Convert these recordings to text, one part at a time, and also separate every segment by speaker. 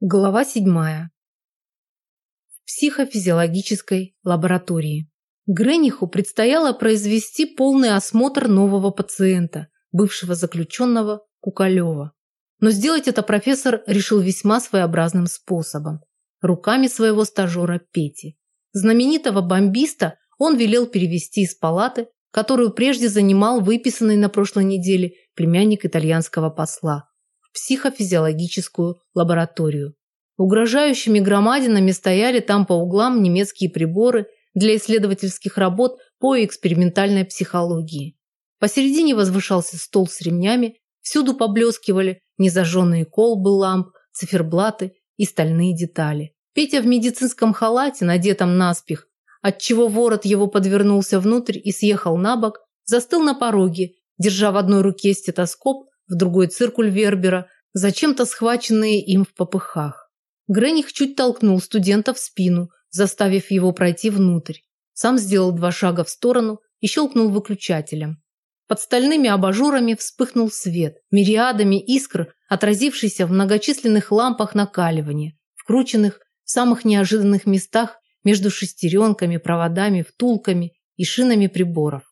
Speaker 1: Глава седьмая. В психофизиологической лаборатории. Грениху предстояло произвести полный осмотр нового пациента, бывшего заключенного Кукалева. Но сделать это профессор решил весьма своеобразным способом. Руками своего стажера Пети. Знаменитого бомбиста он велел перевести из палаты, которую прежде занимал выписанный на прошлой неделе племянник итальянского посла психофизиологическую лабораторию. Угрожающими громадинами стояли там по углам немецкие приборы для исследовательских работ по экспериментальной психологии. Посередине возвышался стол с ремнями, всюду поблескивали незажженные колбы ламп, циферблаты и стальные детали. Петя в медицинском халате, надетом наспех, отчего ворот его подвернулся внутрь и съехал на бок, застыл на пороге, держа в одной руке стетоскоп, в другой циркуль Вербера, зачем-то схваченные им в попыхах. Грених чуть толкнул студента в спину, заставив его пройти внутрь. Сам сделал два шага в сторону и щелкнул выключателем. Под стальными абажурами вспыхнул свет, мириадами искр, отразившийся в многочисленных лампах накаливания, вкрученных в самых неожиданных местах между шестеренками, проводами, втулками и шинами приборов.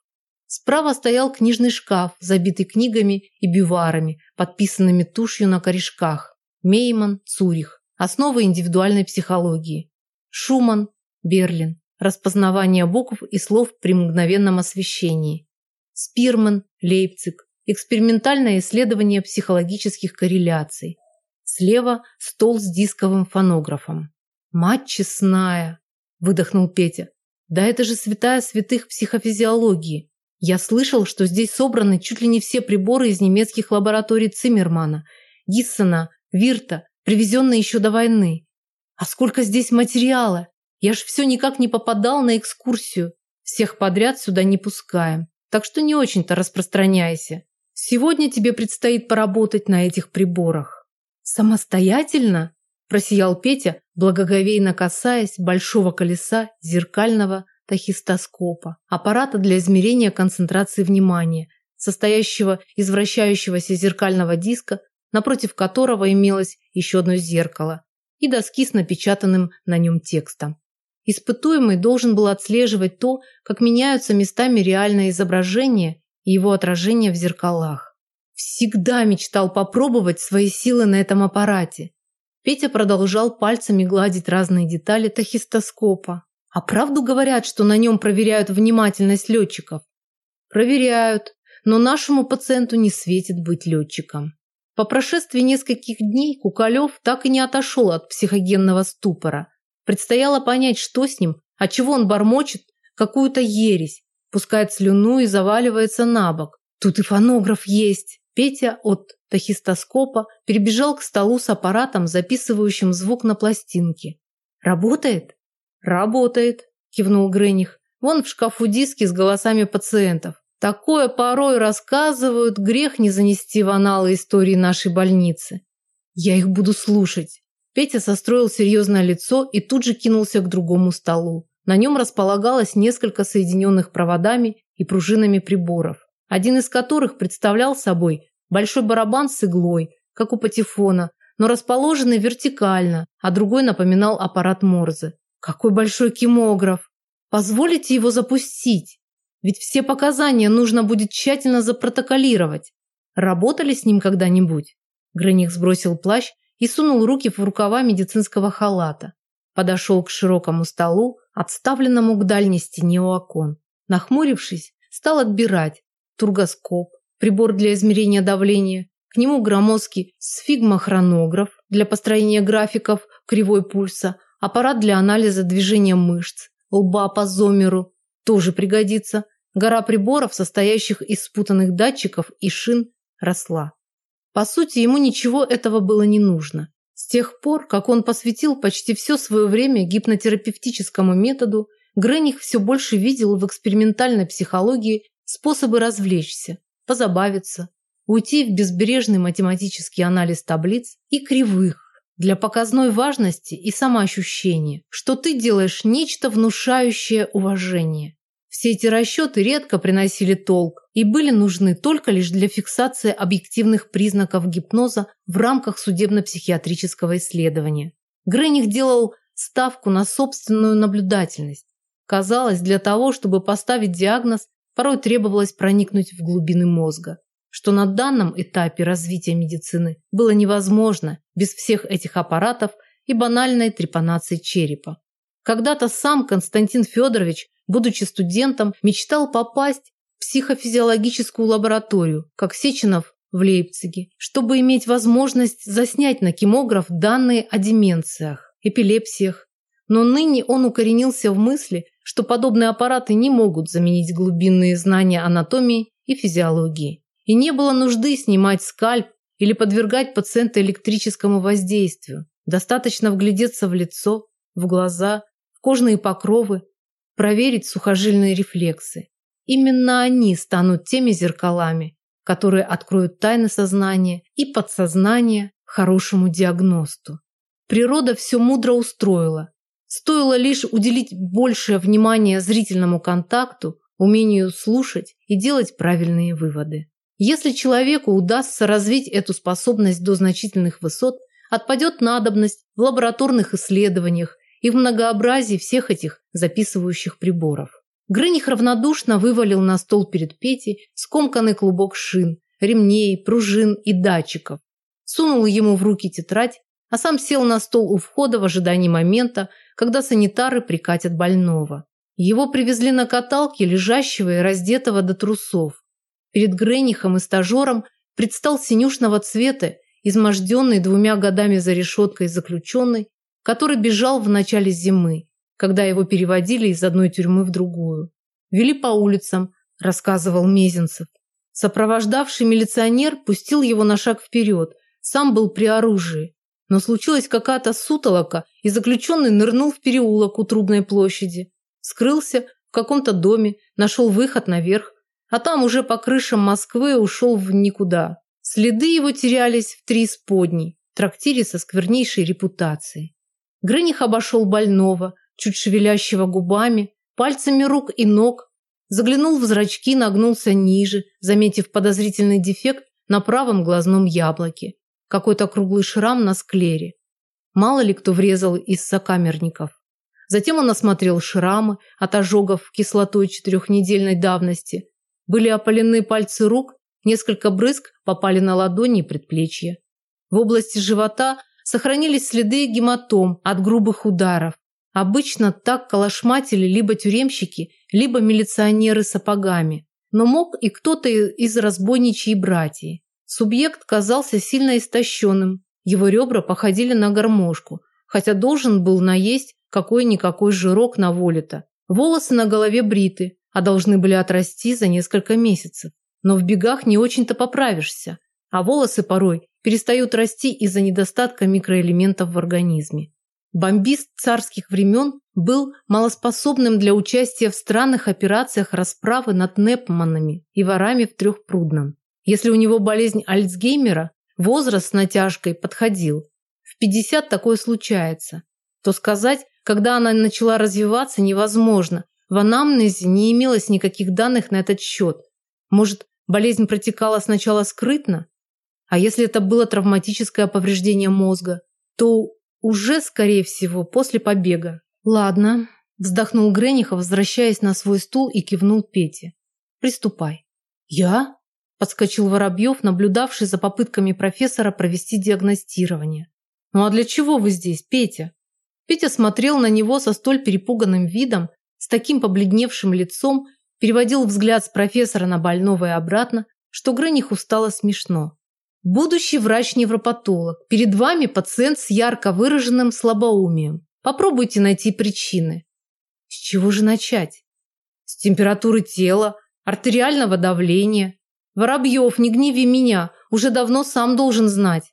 Speaker 1: Справа стоял книжный шкаф, забитый книгами и бюварами, подписанными тушью на корешках. Мейман, Цурих. Основы индивидуальной психологии. Шуман, Берлин. Распознавание букв и слов при мгновенном освещении. Спирман, Лейпциг. Экспериментальное исследование психологических корреляций. Слева стол с дисковым фонографом. «Мать честная!» – выдохнул Петя. «Да это же святая святых психофизиологии! Я слышал, что здесь собраны чуть ли не все приборы из немецких лабораторий Циммермана, Гиссена, Вирта, привезенные еще до войны. А сколько здесь материала! Я ж все никак не попадал на экскурсию. Всех подряд сюда не пускаем. Так что не очень-то распространяйся. Сегодня тебе предстоит поработать на этих приборах. Самостоятельно? Просиял Петя, благоговейно касаясь большого колеса зеркального тахистоскопа, аппарата для измерения концентрации внимания, состоящего из вращающегося зеркального диска, напротив которого имелось еще одно зеркало, и доски с напечатанным на нем текстом. Испытуемый должен был отслеживать то, как меняются местами реальное изображение и его отражение в зеркалах. Всегда мечтал попробовать свои силы на этом аппарате. Петя продолжал пальцами гладить разные детали тахистоскопа, а правду говорят, что на нем проверяют внимательность летчиков? Проверяют, но нашему пациенту не светит быть летчиком. По прошествии нескольких дней Кукалев так и не отошел от психогенного ступора. Предстояло понять, что с ним, от чего он бормочет какую-то ересь, пускает слюну и заваливается на бок. Тут и фонограф есть. Петя от тахистоскопа перебежал к столу с аппаратом, записывающим звук на пластинке. Работает? «Работает», – кивнул Грених. «Вон в шкафу диски с голосами пациентов. Такое порой рассказывают, грех не занести в аналы истории нашей больницы. Я их буду слушать». Петя состроил серьезное лицо и тут же кинулся к другому столу. На нем располагалось несколько соединенных проводами и пружинами приборов, один из которых представлял собой большой барабан с иглой, как у патефона, но расположенный вертикально, а другой напоминал аппарат Морзе. Какой большой кимограф! Позволите его запустить? Ведь все показания нужно будет тщательно запротоколировать. Работали с ним когда-нибудь? Грених сбросил плащ и сунул руки в рукава медицинского халата. Подошел к широкому столу, отставленному к дальней стене у окон. Нахмурившись, стал отбирать тургоскоп, прибор для измерения давления, к нему громоздкий сфигмохронограф для построения графиков кривой пульса, Аппарат для анализа движения мышц, лба по зомеру тоже пригодится. Гора приборов, состоящих из спутанных датчиков и шин, росла. По сути, ему ничего этого было не нужно. С тех пор, как он посвятил почти все свое время гипнотерапевтическому методу, Грених все больше видел в экспериментальной психологии способы развлечься, позабавиться, уйти в безбрежный математический анализ таблиц и кривых, для показной важности и самоощущения, что ты делаешь нечто внушающее уважение. Все эти расчеты редко приносили толк и были нужны только лишь для фиксации объективных признаков гипноза в рамках судебно-психиатрического исследования. Грених делал ставку на собственную наблюдательность. Казалось, для того, чтобы поставить диагноз, порой требовалось проникнуть в глубины мозга, что на данном этапе развития медицины было невозможно без всех этих аппаратов и банальной трепанации черепа. Когда-то сам Константин Федорович, будучи студентом, мечтал попасть в психофизиологическую лабораторию, как Сеченов в Лейпциге, чтобы иметь возможность заснять на кимограф данные о деменциях, эпилепсиях. Но ныне он укоренился в мысли, что подобные аппараты не могут заменить глубинные знания анатомии и физиологии. И не было нужды снимать скальп или подвергать пациента электрическому воздействию. Достаточно вглядеться в лицо, в глаза, в кожные покровы, проверить сухожильные рефлексы. Именно они станут теми зеркалами, которые откроют тайны сознания и подсознания хорошему диагносту. Природа все мудро устроила. Стоило лишь уделить большее внимание зрительному контакту, умению слушать и делать правильные выводы. Если человеку удастся развить эту способность до значительных высот, отпадет надобность в лабораторных исследованиях и в многообразии всех этих записывающих приборов. Грыних равнодушно вывалил на стол перед Петей скомканный клубок шин, ремней, пружин и датчиков. Сунул ему в руки тетрадь, а сам сел на стол у входа в ожидании момента, когда санитары прикатят больного. Его привезли на каталке, лежащего и раздетого до трусов. Перед Гренихом и стажером предстал синюшного цвета изможденный двумя годами за решеткой заключенный, который бежал в начале зимы, когда его переводили из одной тюрьмы в другую. Вели по улицам, рассказывал Мезенцев. Сопровождавший милиционер пустил его на шаг вперед, сам был при оружии. Но случилась какая-то сутолока, и заключенный нырнул в переулок у Трубной площади. Скрылся в каком-то доме, нашел выход наверх, а там уже по крышам Москвы ушел в никуда. Следы его терялись в три сподни, трактире со сквернейшей репутацией. Грыних обошел больного, чуть шевелящего губами, пальцами рук и ног, заглянул в зрачки, нагнулся ниже, заметив подозрительный дефект на правом глазном яблоке, какой-то круглый шрам на склере. Мало ли кто врезал из сокамерников. Затем он осмотрел шрамы от ожогов кислотой четырехнедельной давности. Были опалены пальцы рук Несколько брызг попали на ладони и предплечья. В области живота сохранились следы гематом от грубых ударов. Обычно так калашматили либо тюремщики, либо милиционеры сапогами. Но мог и кто-то из разбойничьей братьев. Субъект казался сильно истощенным. Его ребра походили на гармошку, хотя должен был наесть какой-никакой жирок на воле-то. Волосы на голове бриты, а должны были отрасти за несколько месяцев но в бегах не очень-то поправишься, а волосы порой перестают расти из-за недостатка микроэлементов в организме. Бомбист царских времен был малоспособным для участия в странных операциях расправы над Непманами и ворами в Трехпрудном. Если у него болезнь Альцгеймера, возраст с натяжкой подходил. В 50 такое случается. То сказать, когда она начала развиваться, невозможно. В анамнезе не имелось никаких данных на этот счет. Может, Болезнь протекала сначала скрытно, а если это было травматическое повреждение мозга, то уже, скорее всего, после побега. Ладно, вздохнул Гренихов, возвращаясь на свой стул и кивнул Пете. Приступай. Я? Подскочил Воробьев, наблюдавший за попытками профессора провести диагностирование. Ну а для чего вы здесь, Петя? Петя смотрел на него со столь перепуганным видом, с таким побледневшим лицом, переводил взгляд с профессора на больного и обратно, что Грыниху стало смешно. Будущий врач-невропатолог. Перед вами пациент с ярко выраженным слабоумием. Попробуйте найти причины. С чего же начать? С температуры тела, артериального давления. Воробьев, не гневи меня, уже давно сам должен знать.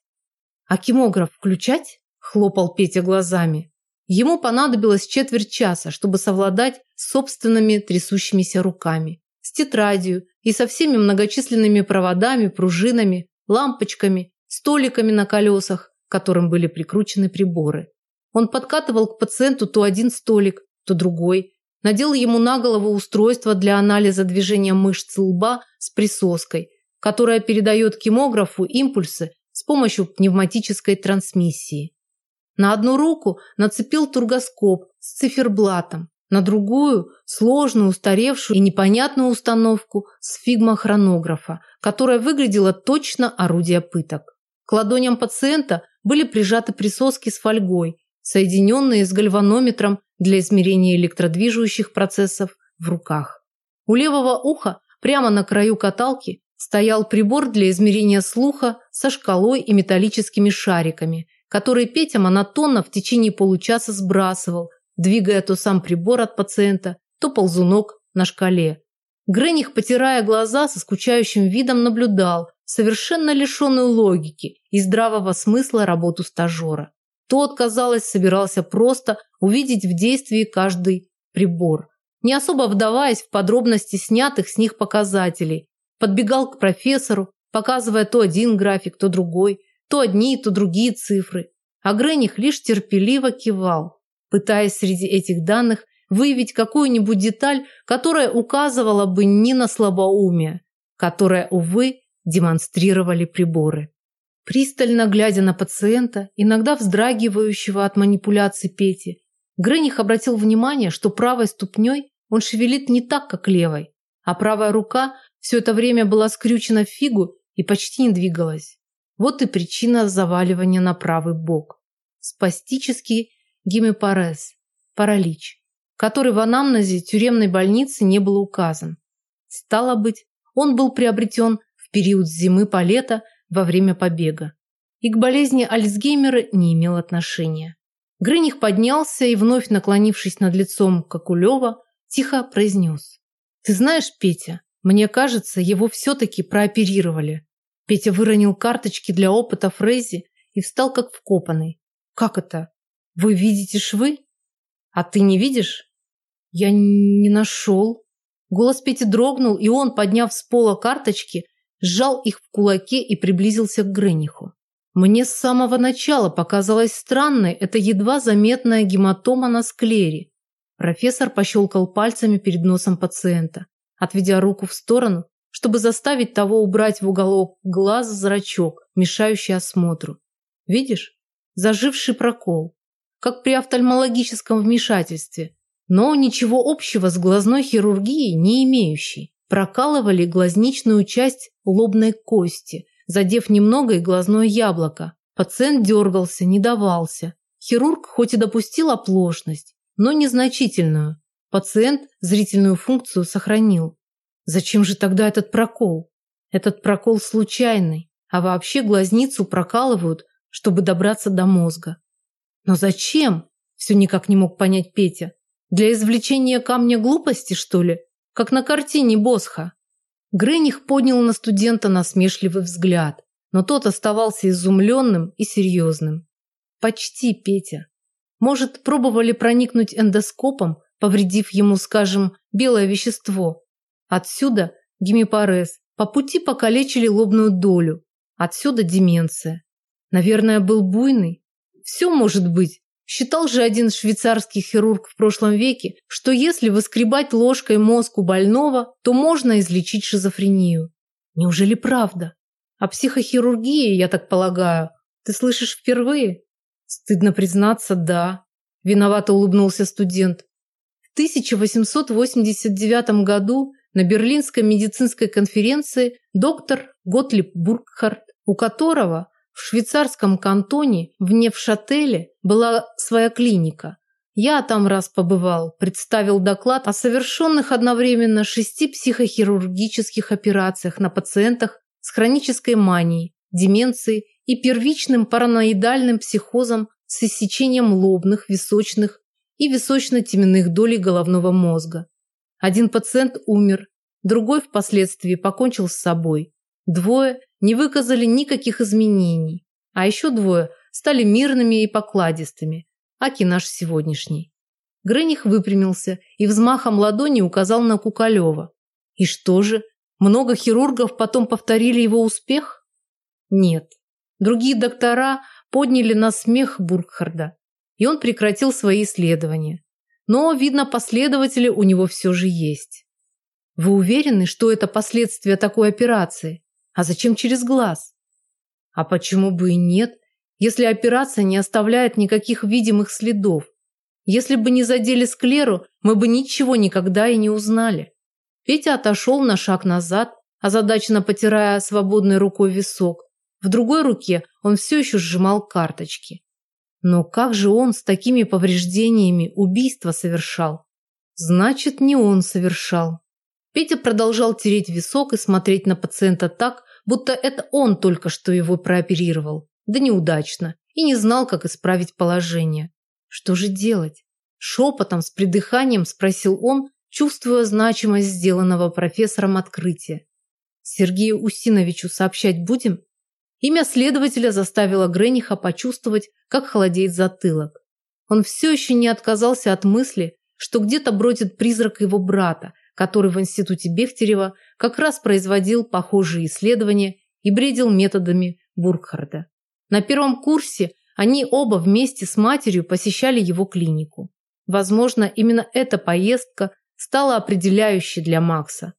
Speaker 1: А кимограф включать? Хлопал Петя глазами. Ему понадобилось четверть часа, чтобы совладать с собственными трясущимися руками, с тетрадью и со всеми многочисленными проводами, пружинами, лампочками, столиками на колесах, к которым были прикручены приборы. Он подкатывал к пациенту то один столик, то другой, надел ему на голову устройство для анализа движения мышц лба с присоской, которая передает кимографу импульсы с помощью пневматической трансмиссии. На одну руку нацепил тургоскоп с циферблатом, на другую – сложную, устаревшую и непонятную установку с фигмохронографа, которая выглядела точно орудие пыток. К ладоням пациента были прижаты присоски с фольгой, соединенные с гальванометром для измерения электродвижущих процессов в руках. У левого уха прямо на краю каталки стоял прибор для измерения слуха со шкалой и металлическими шариками, которые Петя монотонно в течение получаса сбрасывал, двигая то сам прибор от пациента, то ползунок на шкале. Грених, потирая глаза, со скучающим видом наблюдал совершенно лишенную логики и здравого смысла работу стажера. Тот, казалось, собирался просто увидеть в действии каждый прибор, не особо вдаваясь в подробности снятых с них показателей. Подбегал к профессору, показывая то один график, то другой, то одни, то другие цифры. А Грених лишь терпеливо кивал, пытаясь среди этих данных выявить какую-нибудь деталь, которая указывала бы не на слабоумие, которая, увы, демонстрировали приборы. Пристально глядя на пациента, иногда вздрагивающего от манипуляций Пети, Грених обратил внимание, что правой ступней он шевелит не так, как левой, а правая рука все это время была скрючена в фигу и почти не двигалась. Вот и причина заваливания на правый бок. Спастический гемипарез, паралич, который в анамнезе тюремной больницы не был указан. Стало быть, он был приобретен в период зимы по лето во время побега и к болезни Альцгеймера не имел отношения. Грыних поднялся и, вновь наклонившись над лицом Кокулева, тихо произнес. «Ты знаешь, Петя, мне кажется, его все-таки прооперировали». Петя выронил карточки для опыта Фрейзи и встал как вкопанный. «Как это? Вы видите швы? А ты не видишь?» «Я не нашел». Голос Пети дрогнул, и он, подняв с пола карточки, сжал их в кулаке и приблизился к Грениху. Мне с самого начала показалась странной эта едва заметная гематома на склере. Профессор пощелкал пальцами перед носом пациента, отведя руку в сторону, чтобы заставить того убрать в уголок глаз зрачок, мешающий осмотру. Видишь? Заживший прокол, как при офтальмологическом вмешательстве, но ничего общего с глазной хирургией не имеющий прокалывали глазничную часть лобной кости, задев немного и глазное яблоко. Пациент дергался, не давался. Хирург хоть и допустил оплошность, но незначительную. Пациент зрительную функцию сохранил. Зачем же тогда этот прокол? Этот прокол случайный, а вообще глазницу прокалывают, чтобы добраться до мозга. Но зачем? Все никак не мог понять Петя. Для извлечения камня глупости, что ли? как на картине Босха. Грених поднял на студента насмешливый взгляд, но тот оставался изумленным и серьезным. «Почти, Петя. Может, пробовали проникнуть эндоскопом, повредив ему, скажем, белое вещество. Отсюда гемипарез, по пути покалечили лобную долю. Отсюда деменция. Наверное, был буйный. Все может быть, Считал же один швейцарский хирург в прошлом веке, что если выскребать ложкой мозг у больного, то можно излечить шизофрению. Неужели правда? А психохирургия, я так полагаю, ты слышишь впервые? Стыдно признаться, да. Виновато улыбнулся студент. В 1889 году на Берлинской медицинской конференции доктор Готлиб Бургхарт, у которого в швейцарском кантоне в Невшателе была своя клиника. Я там раз побывал, представил доклад о совершенных одновременно шести психохирургических операциях на пациентах с хронической манией, деменцией и первичным параноидальным психозом с иссечением лобных, височных и височно-теменных долей головного мозга. Один пациент умер, другой впоследствии покончил с собой. Двое не выказали никаких изменений, а еще двое стали мирными и покладистыми, аки наш сегодняшний. Грених выпрямился и взмахом ладони указал на Кукалева. И что же, много хирургов потом повторили его успех? Нет. Другие доктора подняли на смех Бургхарда, и он прекратил свои исследования. Но, видно, последователи у него все же есть. Вы уверены, что это последствия такой операции? А зачем через глаз? А почему бы и нет, если операция не оставляет никаких видимых следов? Если бы не задели склеру, мы бы ничего никогда и не узнали. Петя отошел на шаг назад, озадаченно потирая свободной рукой висок. В другой руке он все еще сжимал карточки. Но как же он с такими повреждениями убийство совершал? Значит, не он совершал. Петя продолжал тереть висок и смотреть на пациента так, будто это он только что его прооперировал. Да неудачно. И не знал, как исправить положение. Что же делать? Шепотом, с придыханием спросил он, чувствуя значимость сделанного профессором открытия. Сергею Устиновичу сообщать будем? Имя следователя заставило Грениха почувствовать, как холодеет затылок. Он все еще не отказался от мысли, что где-то бродит призрак его брата, который в институте Бехтерева как раз производил похожие исследования и бредил методами Буркхарда. На первом курсе они оба вместе с матерью посещали его клинику. Возможно, именно эта поездка стала определяющей для Макса.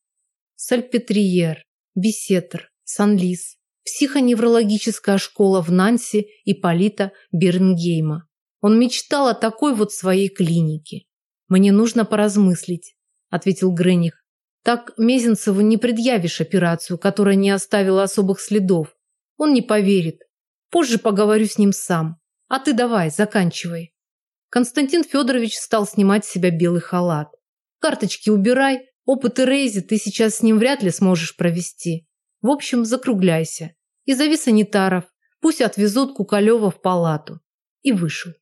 Speaker 1: Сальпетриер, Бесетр, Санлис, психоневрологическая школа в Нанси и Полита Бернгейма. Он мечтал о такой вот своей клинике. «Мне нужно поразмыслить», – ответил Грених. «Так Мезенцеву не предъявишь операцию, которая не оставила особых следов. Он не поверит. Позже поговорю с ним сам. А ты давай, заканчивай». Константин Федорович стал снимать с себя белый халат. «Карточки убирай, опыты Рейзи ты сейчас с ним вряд ли сможешь провести. В общем, закругляйся. И зови санитаров. Пусть отвезут Куколева в палату. И вышел.